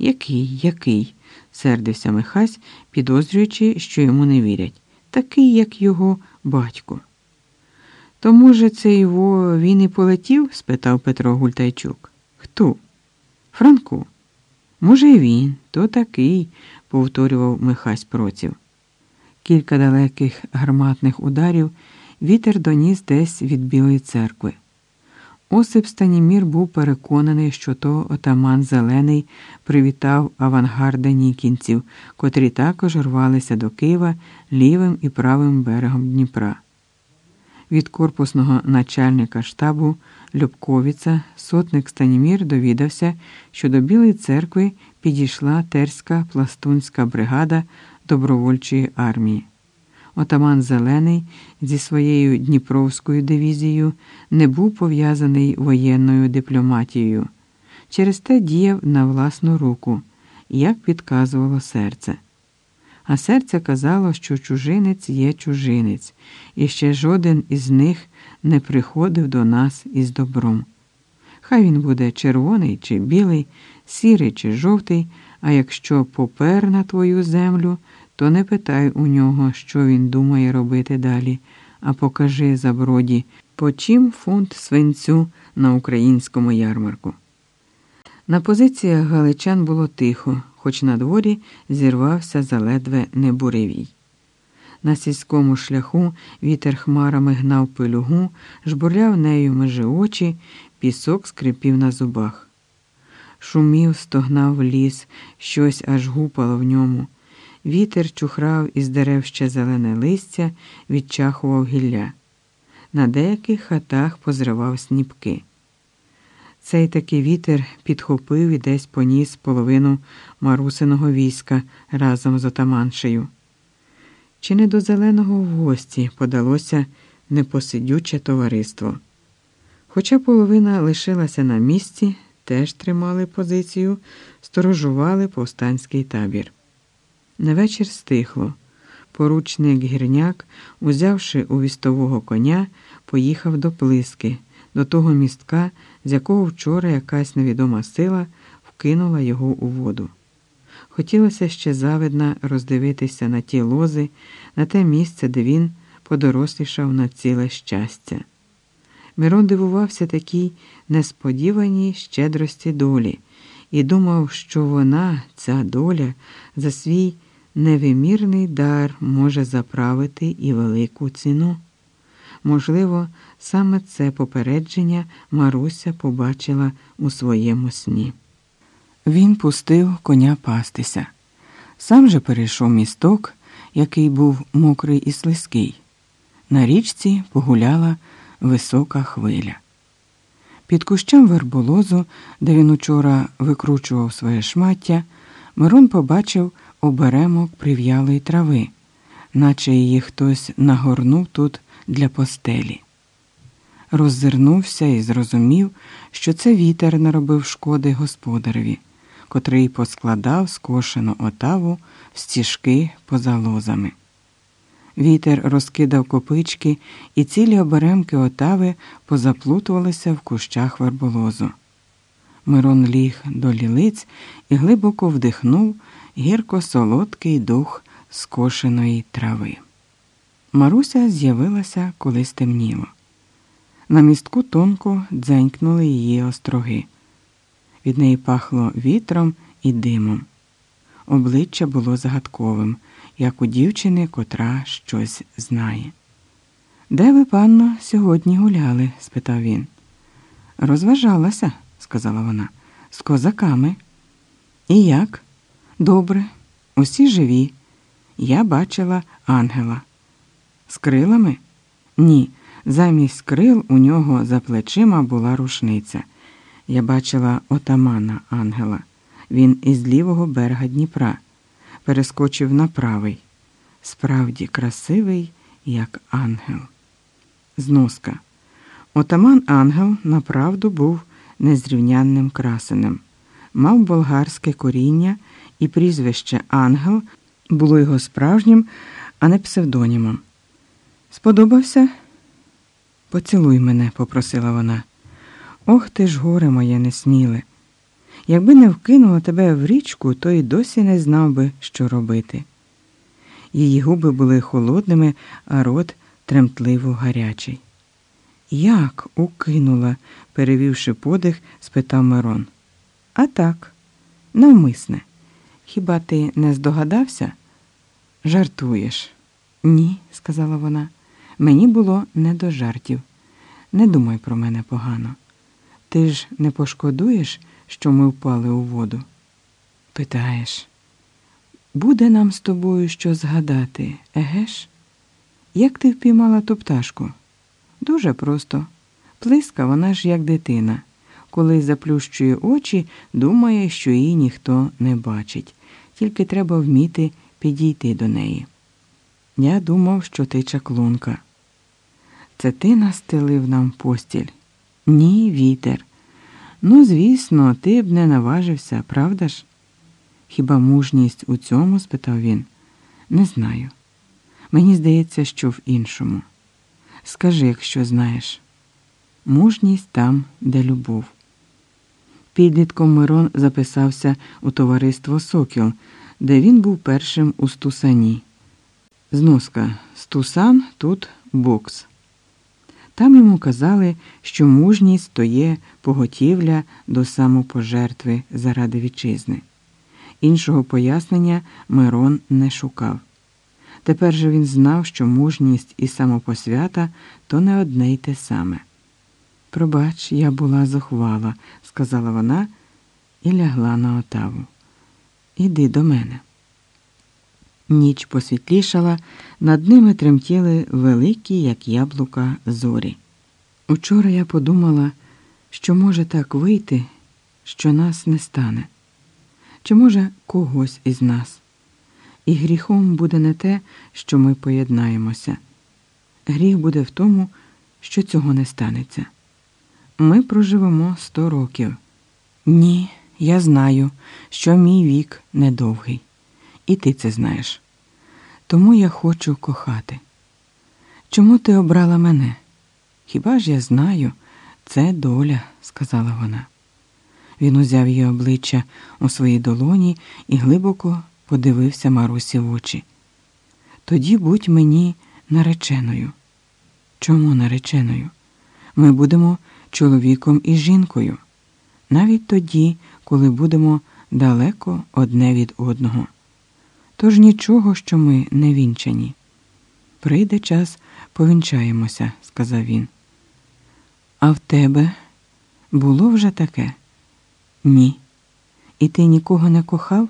Який, який? сердився Михась, підозрюючи, що йому не вірять. Такий, як його батько. То, може, це його він і полетів? спитав Петро Гультайчук. Хто? Франко. Може, він, то такий, повторював Михась проців. Кілька далеких гарматних ударів вітер доніс десь від Білої церкви. Осип Станімір був переконаний, що то отаман Зелений привітав авангарда нікінців, котрі також рвалися до Києва лівим і правим берегом Дніпра. Від корпусного начальника штабу Любковіца сотник Станімір довідався, що до Білої церкви підійшла терська пластунська бригада добровольчої армії. Отаман Зелений зі своєю Дніпровською дивізією не був пов'язаний воєнною дипломатією, через те діяв на власну руку, як підказувало серце. А серце казало, що чужинець є чужинець, і ще жоден із них не приходив до нас із добром. Хай він буде червоний чи білий, сірий чи жовтий, а якщо попер на твою землю, то не питай у нього, що він думає робити далі, а покажи заброді, по чим фунт свинцю на українському ярмарку. На позиціях галичан було тихо, хоч на дворі зірвався заледве не буревій. На сільському шляху вітер хмарами гнав пилюгу, жбурляв нею межи очі, пісок скрипів на зубах. Шумів, стогнав ліс, щось аж гупало в ньому. Вітер чухрав із дерев ще зелене листя, відчахував гілля. На деяких хатах позривав сніпки. Цей такий вітер підхопив і десь поніс половину марусиного війська разом з отаманшею. Чи не до зеленого в гості подалося непосидюче товариство? Хоча половина лишилася на місці, теж тримали позицію, сторожували повстанський табір. На вечір стихло. Поручник гірняк, узявши у вістового коня, поїхав до Плиски, до того містка, з якого вчора якась невідома сила вкинула його у воду. Хотілося ще завидна роздивитися на ті лози, на те місце, де він подорослішав на ціле щастя. Мирон дивувався такій несподіваній щедрості долі і думав, що вона, ця доля, за свій невимірний дар може заправити і велику ціну. Можливо, саме це попередження Маруся побачила у своєму сні. Він пустив коня пастися. Сам же перейшов місток, який був мокрий і слизький. На річці погуляла висока хвиля. Під кущем верболозу, де він учора викручував своє шмаття, Мирон побачив оберемок прив'ялої трави, наче її хтось нагорнув тут для постелі. Роззирнувся і зрозумів, що це вітер наробив шкоди господареві, котрий поскладав скошену отаву в стіжки поза лозами. Вітер розкидав копички, і цілі оберемки отави позаплутувалися в кущах верболозу. Мирон ліг до лілиць і глибоко вдихнув гірко солодкий дух скошеної трави. Маруся з'явилася, коли стемніло. На містку тонко дзенькнули її остроги. Від неї пахло вітром і димом. Обличчя було загадковим, як у дівчини, котра щось знає. Де ви, панно, сьогодні гуляли? спитав він. Розважалася, сказала вона, з козаками. І як? Добре, усі живі. Я бачила ангела. З крилами? Ні. Замість крил у нього за плечима була рушниця. Я бачила отамана ангела. Він із лівого берега Дніпра. Перескочив на правий. Справді красивий, як ангел. Зноска. Отаман ангел направду був незрівнянним красенем. Мав болгарське коріння і прізвище Ангел було його справжнім, а не псевдонімом. Сподобався? Поцілуй мене, попросила вона. Ох ти ж горе моє несміле. Якби не вкинула тебе в річку, то й досі не знав би, що робити. Її губи були холодними, а рот тремтливо гарячий. Як укинула, перевівши подих, спитав Мирон. А так, навмисне. Хіба ти не здогадався? Жартуєш? Ні, сказала вона. Мені було не до жартів. Не думай про мене погано. Ти ж не пошкодуєш, що ми впали у воду? Питаєш, буде нам з тобою що згадати, егеш? Як ти впіймала ту пташку? Дуже просто. Плиска вона ж як дитина. Коли заплющує очі, думає, що її ніхто не бачить, тільки треба вміти підійти до неї. Я думав, що ти чаклунка. Це ти настелив нам постіль? Ні, вітер. Ну, звісно, ти б не наважився, правда ж? Хіба мужність у цьому? спитав він. Не знаю. Мені здається, що в іншому. Скажи, якщо знаєш. Мужність там, де любов. Підлітком Мирон записався у товариство Сокіл, де він був першим у Стусані. Зноска Стусан тут бокс. Там йому казали, що мужність то є поготівля до самопожертви заради вітчизни. Іншого пояснення Мирон не шукав. Тепер же він знав, що мужність і самопосвята то не одне й те саме. Пробач, я була зухвала, сказала вона і лягла на отаву. Іди до мене. Ніч посвітлішала, над ними тремтіли великі, як яблука, зорі. Учора я подумала, що може так вийти, що нас не стане, чи може когось із нас. І гріхом буде не те, що ми поєднаємося. Гріх буде в тому, що цього не станеться. Ми проживемо сто років. Ні, я знаю, що мій вік недовгий. І ти це знаєш. Тому я хочу кохати. Чому ти обрала мене? Хіба ж я знаю, це доля, сказала вона. Він узяв її обличчя у своїй долоні і глибоко подивився Марусі в очі. Тоді будь мені нареченою. Чому нареченою? Ми будемо чоловіком і жінкою, навіть тоді, коли будемо далеко одне від одного. Тож нічого, що ми не вінчані. Прийде час, повінчаємося, сказав він. А в тебе було вже таке? Ні. І ти нікого не кохав?